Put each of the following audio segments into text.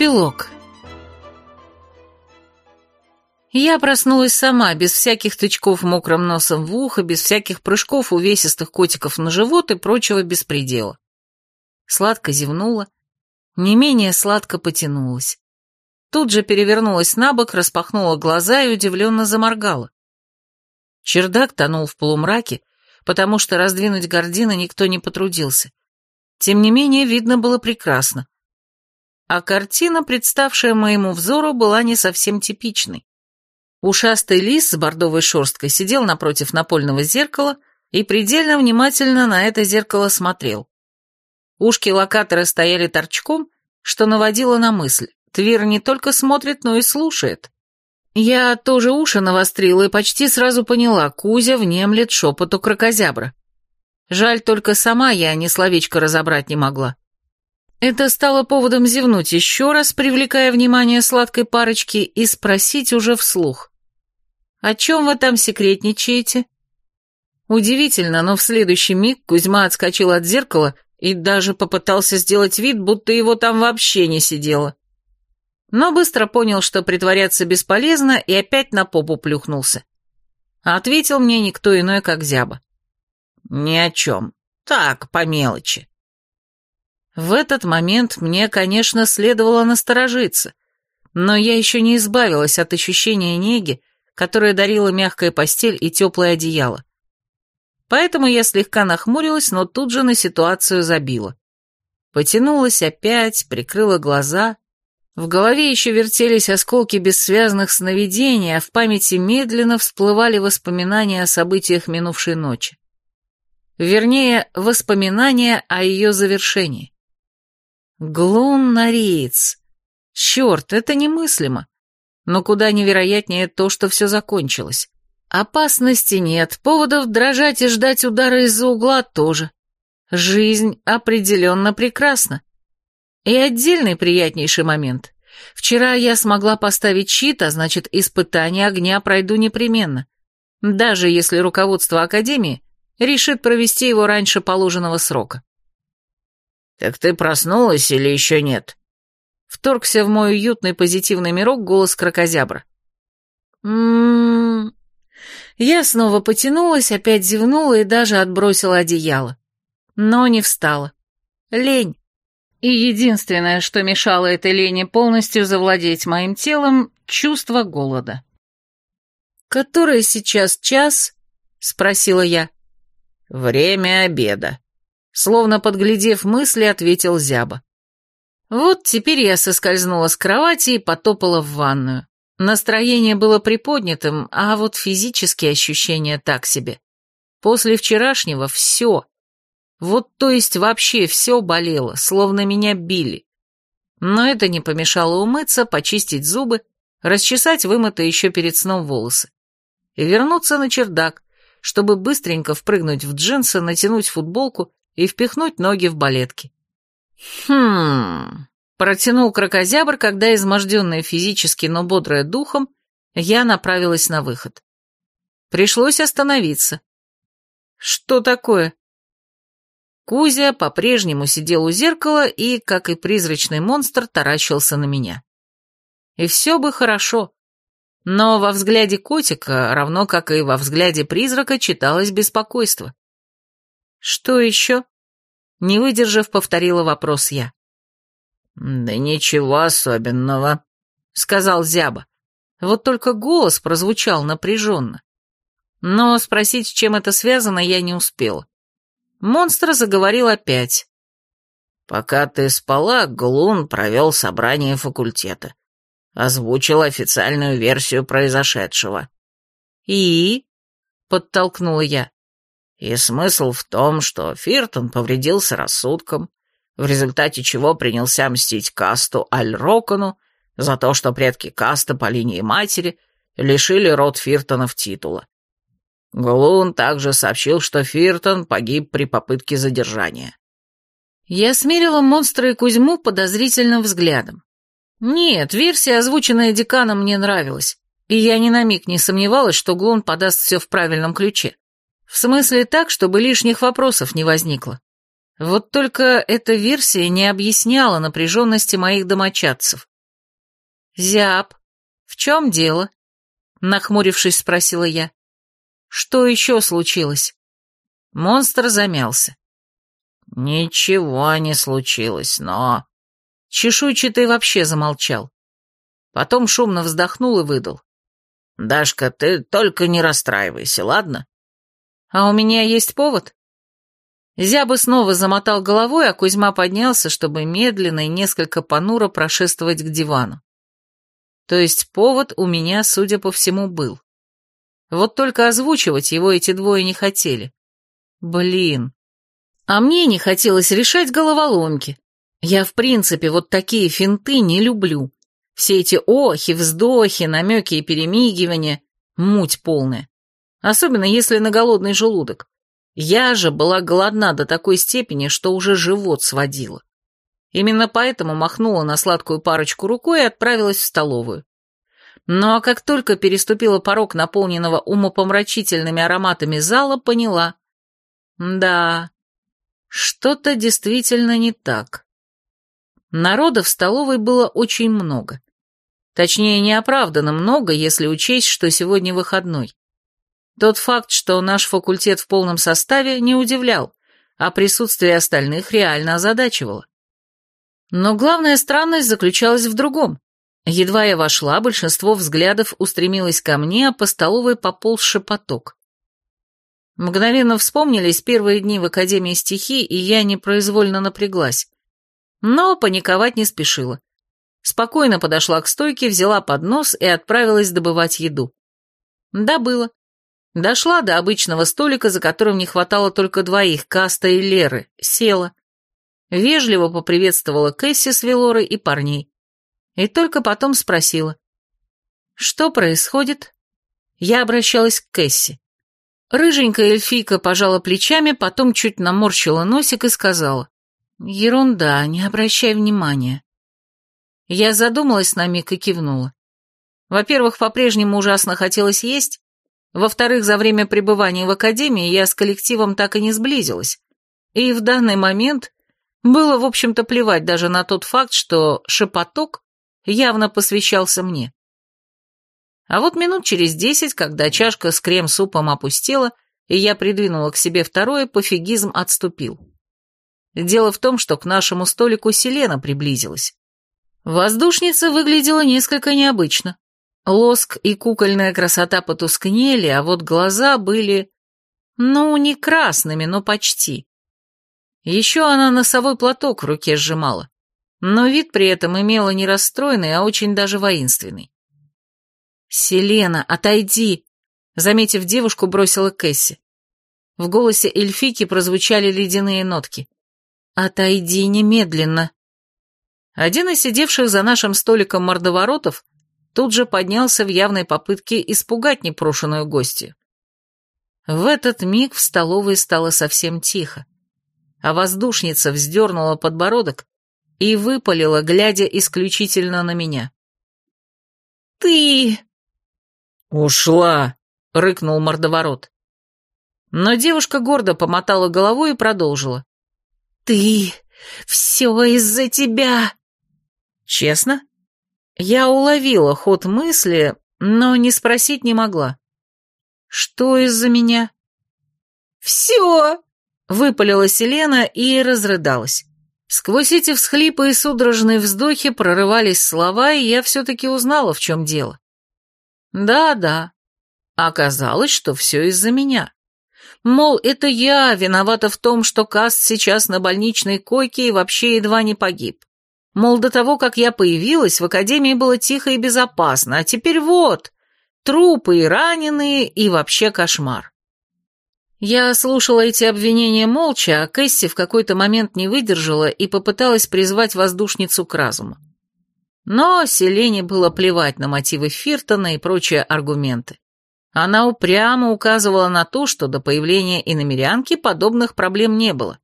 Эпилог. Я проснулась сама, без всяких тычков мокрым носом в ухо, без всяких прыжков увесистых котиков на живот и прочего беспредела. Сладко зевнула, не менее сладко потянулась. Тут же перевернулась на бок, распахнула глаза и удивленно заморгала. Чердак тонул в полумраке, потому что раздвинуть гардины никто не потрудился. Тем не менее, видно было прекрасно. А картина, представшая моему взору, была не совсем типичной. Ушастый лис с бордовой шерсткой сидел напротив напольного зеркала и предельно внимательно на это зеркало смотрел. Ушки локатора стояли торчком, что наводило на мысль. Твир не только смотрит, но и слушает. Я тоже уши навострила и почти сразу поняла, Кузя внемлет шепоту крокозябра. Жаль, только сама я ни словечко разобрать не могла. Это стало поводом зевнуть еще раз, привлекая внимание сладкой парочки, и спросить уже вслух. «О чем вы там секретничаете?» Удивительно, но в следующий миг Кузьма отскочил от зеркала и даже попытался сделать вид, будто его там вообще не сидело. Но быстро понял, что притворяться бесполезно, и опять на попу плюхнулся. А ответил мне никто иной, как Зяба. «Ни о чем. Так, по мелочи». В этот момент мне, конечно, следовало насторожиться, но я еще не избавилась от ощущения неги, которое дарила мягкая постель и теплое одеяло. Поэтому я слегка нахмурилась, но тут же на ситуацию забила. Потянулась опять, прикрыла глаза. В голове еще вертелись осколки бессвязных сновидений, а в памяти медленно всплывали воспоминания о событиях минувшей ночи. Вернее, воспоминания о ее завершении. Глуннариец. Черт, это немыслимо. Но куда невероятнее то, что все закончилось. Опасности нет, поводов дрожать и ждать удара из-за угла тоже. Жизнь определенно прекрасна. И отдельный приятнейший момент. Вчера я смогла поставить щит, а значит, испытание огня пройду непременно. Даже если руководство Академии решит провести его раньше положенного срока. «Так ты проснулась или еще нет?» Вторгся в мой уютный позитивный мирок голос крокозябра. «М-м-м...» Я снова потянулась, опять зевнула и даже отбросила одеяло. Но не встала. Лень. И единственное, что мешало этой лени полностью завладеть моим телом, чувство голода. «Который сейчас час?» — спросила я. «Время обеда», — словно подглядев мысли, ответил Зяба. Вот теперь я соскользнула с кровати и потопала в ванную. Настроение было приподнятым, а вот физические ощущения так себе. После вчерашнего все. Вот то есть вообще все болело, словно меня били. Но это не помешало умыться, почистить зубы, расчесать вымытые еще перед сном волосы. И вернуться на чердак, чтобы быстренько впрыгнуть в джинсы, натянуть футболку и впихнуть ноги в балетки. Хм... Протянул крокозябр, когда, изможденная физически, но бодрая духом, я направилась на выход. Пришлось остановиться. Что такое? Кузя по-прежнему сидел у зеркала и, как и призрачный монстр, таращился на меня. И все бы хорошо. Но во взгляде котика, равно как и во взгляде призрака, читалось беспокойство. «Что еще?» Не выдержав, повторила вопрос я. «Да ничего особенного», — сказал Зяба. Вот только голос прозвучал напряженно. Но спросить, с чем это связано, я не успела. Монстр заговорил опять. «Пока ты спала, Глун провел собрание факультета. Озвучил официальную версию произошедшего». «И?» — подтолкнула я. «И смысл в том, что Фиртон повредился рассудком, в результате чего принялся мстить касту Аль-Рокону за то, что предки каста по линии матери лишили род Фиртонов титула. Глун также сообщил, что Фиртон погиб при попытке задержания. Я смерила монстра и Кузьму подозрительным взглядом. Нет, версия, озвученная деканом, мне нравилась, и я ни на миг не сомневалась, что Глун подаст все в правильном ключе. В смысле так, чтобы лишних вопросов не возникло. Вот только эта версия не объясняла напряженности моих домочадцев. «Зяб, в чем дело?» — нахмурившись, спросила я. «Что еще случилось?» Монстр замялся. «Ничего не случилось, но...» Чешуйчатый вообще замолчал. Потом шумно вздохнул и выдал. «Дашка, ты только не расстраивайся, ладно?» «А у меня есть повод?» Зяба снова замотал головой, а Кузьма поднялся, чтобы медленно и несколько понуро прошествовать к дивану. То есть повод у меня, судя по всему, был. Вот только озвучивать его эти двое не хотели. Блин. А мне не хотелось решать головоломки. Я, в принципе, вот такие финты не люблю. Все эти охи, вздохи, намеки и перемигивания — муть полная. Особенно если на голодный желудок. Я же была голодна до такой степени, что уже живот сводила. Именно поэтому махнула на сладкую парочку рукой и отправилась в столовую. Ну а как только переступила порог наполненного умопомрачительными ароматами зала, поняла. Да, что-то действительно не так. Народа в столовой было очень много. Точнее, неоправданно много, если учесть, что сегодня выходной. Тот факт, что наш факультет в полном составе, не удивлял, а присутствие остальных реально озадачивало. Но главная странность заключалась в другом. Едва я вошла, большинство взглядов устремилось ко мне, а по столовой пополз шепоток. Мгновенно вспомнились первые дни в Академии стихий, и я непроизвольно напряглась. Но паниковать не спешила. Спокойно подошла к стойке, взяла поднос и отправилась добывать еду. Добыла. Дошла до обычного столика, за которым не хватало только двоих, Каста и Леры, села. Вежливо поприветствовала Кэсси с Велорой и парней. И только потом спросила. «Что происходит?» Я обращалась к Кэсси. Рыженькая эльфийка пожала плечами, потом чуть наморщила носик и сказала. «Ерунда, не обращай внимания». Я задумалась на миг и кивнула. Во-первых, по-прежнему ужасно хотелось есть, во-вторых, за время пребывания в академии я с коллективом так и не сблизилась. И в данный момент было, в общем-то, плевать даже на тот факт, что шепоток явно посвящался мне. А вот минут через десять, когда чашка с крем-супом опустела, и я придвинула к себе второе, пофигизм отступил. Дело в том, что к нашему столику Селена приблизилась. Воздушница выглядела несколько необычно. Лоск и кукольная красота потускнели, а вот глаза были... Ну, не красными, но почти. Еще она носовой платок в руке сжимала, но вид при этом имела не расстроенный, а очень даже воинственный. «Селена, отойди!» Заметив девушку, бросила Кэсси. В голосе эльфики прозвучали ледяные нотки. «Отойди немедленно!» Один из сидевших за нашим столиком мордоворотов тут же поднялся в явной попытке испугать непрошенную гостью. В этот миг в столовой стало совсем тихо, а воздушница вздернула подбородок и выпалила, глядя исключительно на меня. «Ты...» «Ушла!» — рыкнул мордоворот. Но девушка гордо помотала головой и продолжила. «Ты... все из-за тебя!» «Честно?» Я уловила ход мысли, но не спросить не могла. «Что из-за меня?» «Все!» — выпалила Селена и разрыдалась. Сквозь эти всхлипы и судорожные вздохи прорывались слова, и я все-таки узнала, в чем дело. Да-да, оказалось, что все из-за меня. Мол, это я виновата в том, что Каст сейчас на больничной койке и вообще едва не погиб. Мол, до того, как я появилась, в академии было тихо и безопасно, а теперь вот, трупы и раненые, и вообще кошмар. Я слушала эти обвинения молча, а Кэсси в какой-то момент не выдержала и попыталась призвать воздушницу к разуму. Но Селене было плевать на мотивы Фиртона и прочие аргументы. Она упрямо указывала на то, что до появления иномерянки подобных проблем не было.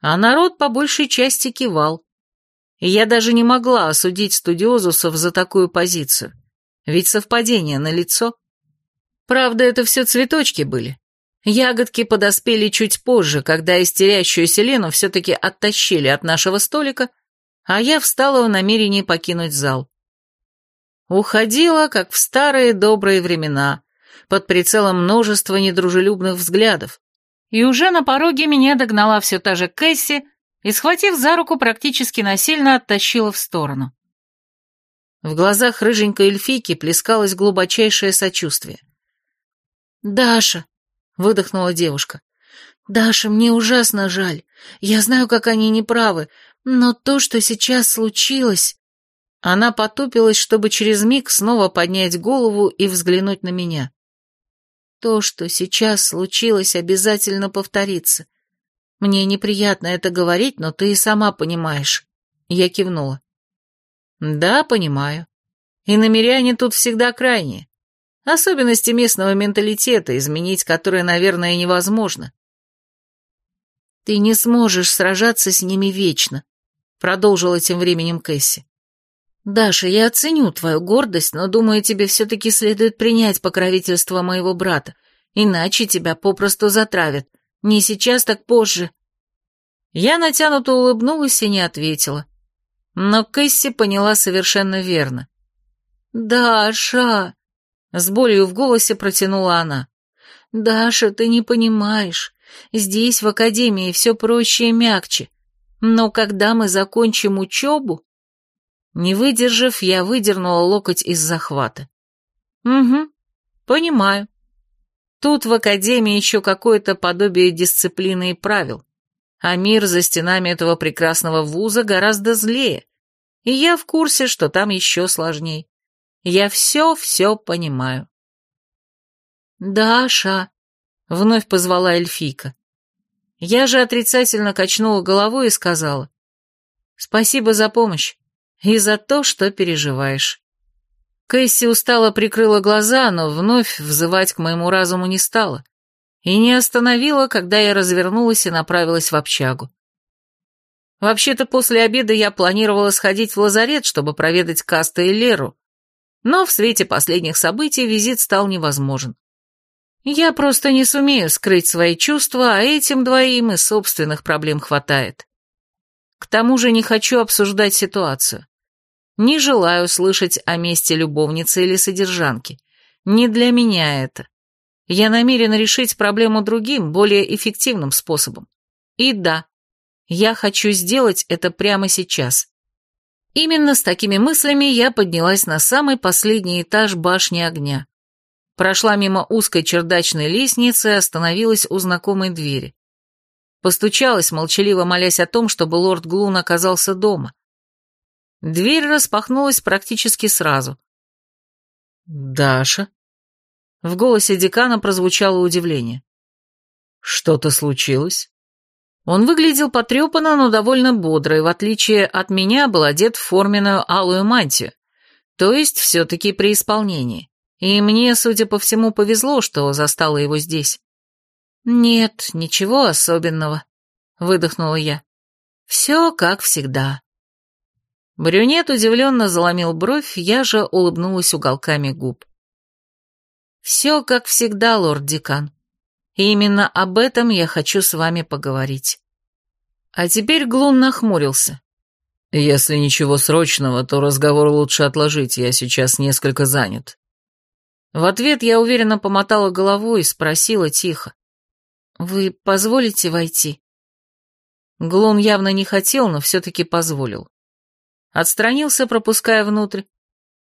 А народ по большей части кивал и я даже не могла осудить студиозусов за такую позицию. Ведь совпадение на лицо. Правда, это все цветочки были. Ягодки подоспели чуть позже, когда истерящуюся Лену все-таки оттащили от нашего столика, а я встала в намерении покинуть зал. Уходила, как в старые добрые времена, под прицелом множества недружелюбных взглядов. И уже на пороге меня догнала все та же Кэсси и, схватив за руку, практически насильно оттащила в сторону. В глазах рыженькой эльфийки плескалось глубочайшее сочувствие. «Даша!» — выдохнула девушка. «Даша, мне ужасно жаль. Я знаю, как они неправы, но то, что сейчас случилось...» Она потупилась, чтобы через миг снова поднять голову и взглянуть на меня. То, что сейчас случилось, обязательно повторится. Мне неприятно это говорить, но ты и сама понимаешь. Я кивнула. Да, понимаю. И намеряне тут всегда крайние. Особенности местного менталитета, изменить которые, наверное, невозможно. Ты не сможешь сражаться с ними вечно, продолжила тем временем Кэсси. «Даша, я оценю твою гордость, но думаю, тебе все-таки следует принять покровительство моего брата, иначе тебя попросту затравят. Не сейчас, так позже». Я натянуто улыбнулась и не ответила. Но Кэсси поняла совершенно верно. «Даша!» — с болью в голосе протянула она. «Даша, ты не понимаешь. Здесь, в академии, все проще и мягче. Но когда мы закончим учебу, не выдержав, я выдернула локоть из захвата. «Угу, понимаю. Тут в академии еще какое-то подобие дисциплины и правил, а мир за стенами этого прекрасного вуза гораздо злее, и я в курсе, что там еще сложней. Я все-все понимаю». «Даша», — вновь позвала эльфийка. Я же отрицательно качнула головой и сказала, «Спасибо за помощь и за то, что переживаешь. Кэсси устало прикрыла глаза, но вновь взывать к моему разуму не стала. И не остановила, когда я развернулась и направилась в общагу. Вообще-то после обеда я планировала сходить в лазарет, чтобы проведать Каста и Леру, но в свете последних событий визит стал невозможен. Я просто не сумею скрыть свои чувства, а этим двоим и собственных проблем хватает. К тому же не хочу обсуждать ситуацию. Не желаю слышать о месте любовницы или содержанки. Не для меня это. Я намерена решить проблему другим, более эффективным способом. И да, я хочу сделать это прямо сейчас. Именно с такими мыслями я поднялась на самый последний этаж башни огня. Прошла мимо узкой чердачной лестницы и остановилась у знакомой двери. Постучалась, молчаливо молясь о том, чтобы лорд Глун оказался дома. Дверь распахнулась практически сразу. «Даша?» В голосе декана прозвучало удивление. «Что-то случилось?» Он выглядел потрепанно, но довольно бодро, и в отличие от меня был одет в форменную алую мантию, то есть все-таки при исполнении. И мне, судя по всему, повезло, что застала его здесь. «Нет, ничего особенного», — выдохнула я. «Все как всегда». Брюнет удивленно заломил бровь, я же улыбнулась уголками губ. «Все как всегда, лорд-декан. И именно об этом я хочу с вами поговорить». А теперь Глун нахмурился. «Если ничего срочного, то разговор лучше отложить, я сейчас несколько занят». В ответ я уверенно помотала головой и спросила тихо. «Вы позволите войти?» Глун явно не хотел, но все-таки позволил. Отстранился, пропуская внутрь.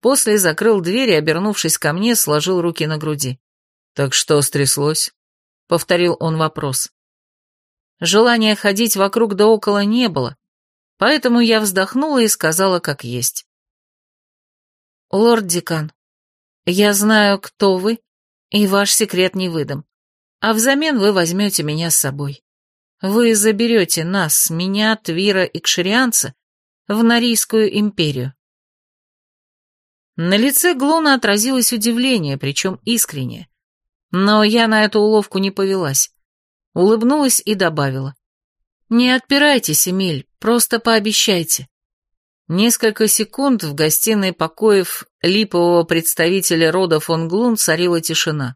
После закрыл дверь и, обернувшись ко мне, сложил руки на груди. «Так что стряслось?» — повторил он вопрос. Желания ходить вокруг да около не было, поэтому я вздохнула и сказала, как есть. «Лорд-декан, я знаю, кто вы, и ваш секрет не выдам, а взамен вы возьмете меня с собой. Вы заберете нас, меня, Твира и Кширианца, в Норийскую империю. На лице Глуна отразилось удивление, причем искреннее. Но я на эту уловку не повелась. Улыбнулась и добавила. «Не отпирайтесь, Эмиль, просто пообещайте». Несколько секунд в гостиной покоев липового представителя рода фон Глун царила тишина.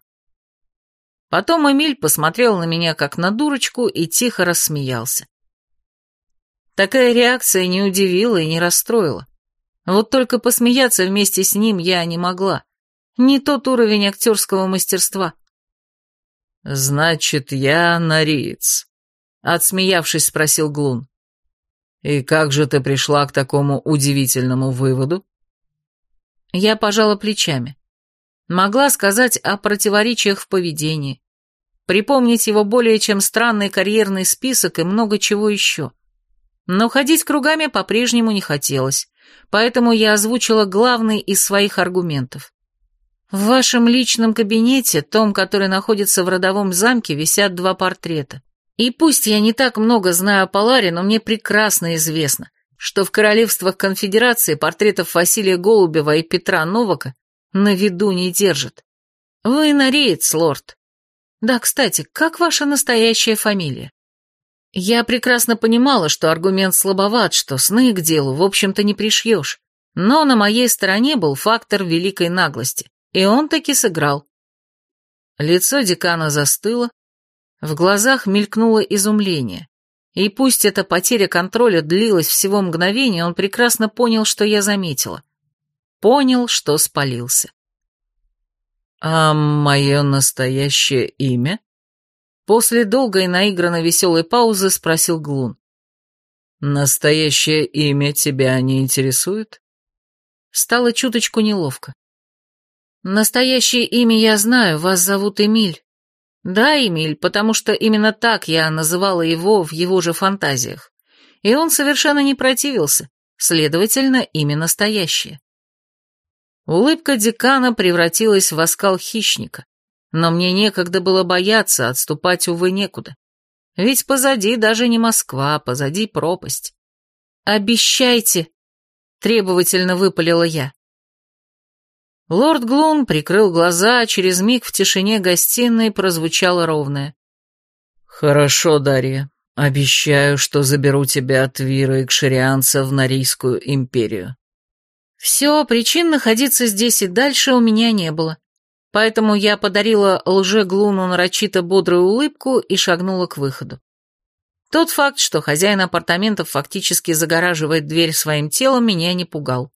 Потом Эмиль посмотрел на меня как на дурочку и тихо рассмеялся. Такая реакция не удивила и не расстроила. Вот только посмеяться вместе с ним я не могла. Не тот уровень актерского мастерства. «Значит, я нариец», — отсмеявшись, спросил Глун. «И как же ты пришла к такому удивительному выводу?» Я пожала плечами. Могла сказать о противоречиях в поведении, припомнить его более чем странный карьерный список и много чего еще. Но ходить кругами по-прежнему не хотелось, поэтому я озвучила главный из своих аргументов. В вашем личном кабинете, том, который находится в родовом замке, висят два портрета. И пусть я не так много знаю о Поларе, но мне прекрасно известно, что в королевствах конфедерации портретов Василия Голубева и Петра Новака на виду не держат. Вы нареец, лорд. Да, кстати, как ваша настоящая фамилия? Я прекрасно понимала, что аргумент слабоват, что сны к делу, в общем-то, не пришьешь. Но на моей стороне был фактор великой наглости, и он таки сыграл. Лицо декана застыло, в глазах мелькнуло изумление. И пусть эта потеря контроля длилась всего мгновение, он прекрасно понял, что я заметила. Понял, что спалился. «А мое настоящее имя?» После долгой наигранно веселой паузы спросил Глун. «Настоящее имя тебя не интересует?» Стало чуточку неловко. «Настоящее имя я знаю, вас зовут Эмиль». «Да, Эмиль, потому что именно так я называла его в его же фантазиях. И он совершенно не противился, следовательно, имя настоящее». Улыбка декана превратилась в оскал хищника. Но мне некогда было бояться, отступать, увы, некуда. Ведь позади даже не Москва, позади пропасть. «Обещайте!» — требовательно выпалила я. Лорд Глун прикрыл глаза, а через миг в тишине гостиной прозвучало ровное. «Хорошо, Дарья. Обещаю, что заберу тебя от Вира и Кширианца в Норийскую империю». Все, причин находиться здесь и дальше у меня не было. Поэтому я подарила лже-глуну нарочито бодрую улыбку и шагнула к выходу. Тот факт, что хозяин апартаментов фактически загораживает дверь своим телом, меня не пугал.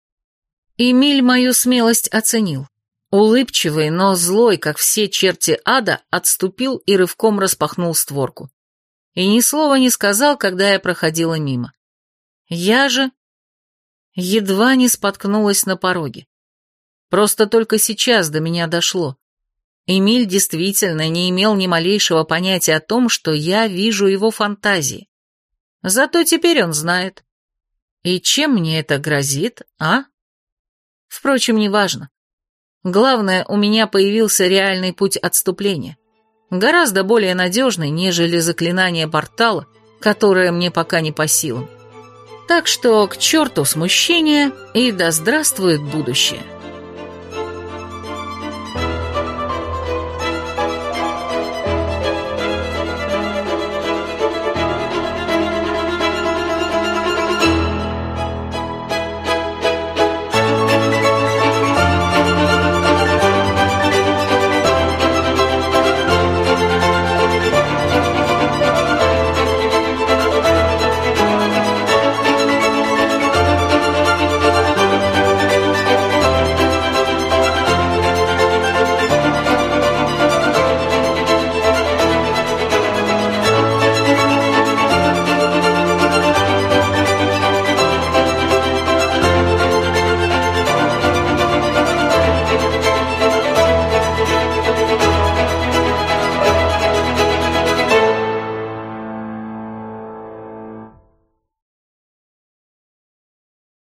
Эмиль мою смелость оценил. Улыбчивый, но злой, как все черти ада, отступил и рывком распахнул створку. И ни слова не сказал, когда я проходила мимо. Я же едва не споткнулась на пороге. Просто только сейчас до меня дошло. Эмиль действительно не имел ни малейшего понятия о том, что я вижу его фантазии. Зато теперь он знает. И чем мне это грозит, а? Впрочем, неважно. Главное, у меня появился реальный путь отступления. Гораздо более надежный, нежели заклинание портала, которое мне пока не по силам. Так что к черту смущение и да здравствует будущее.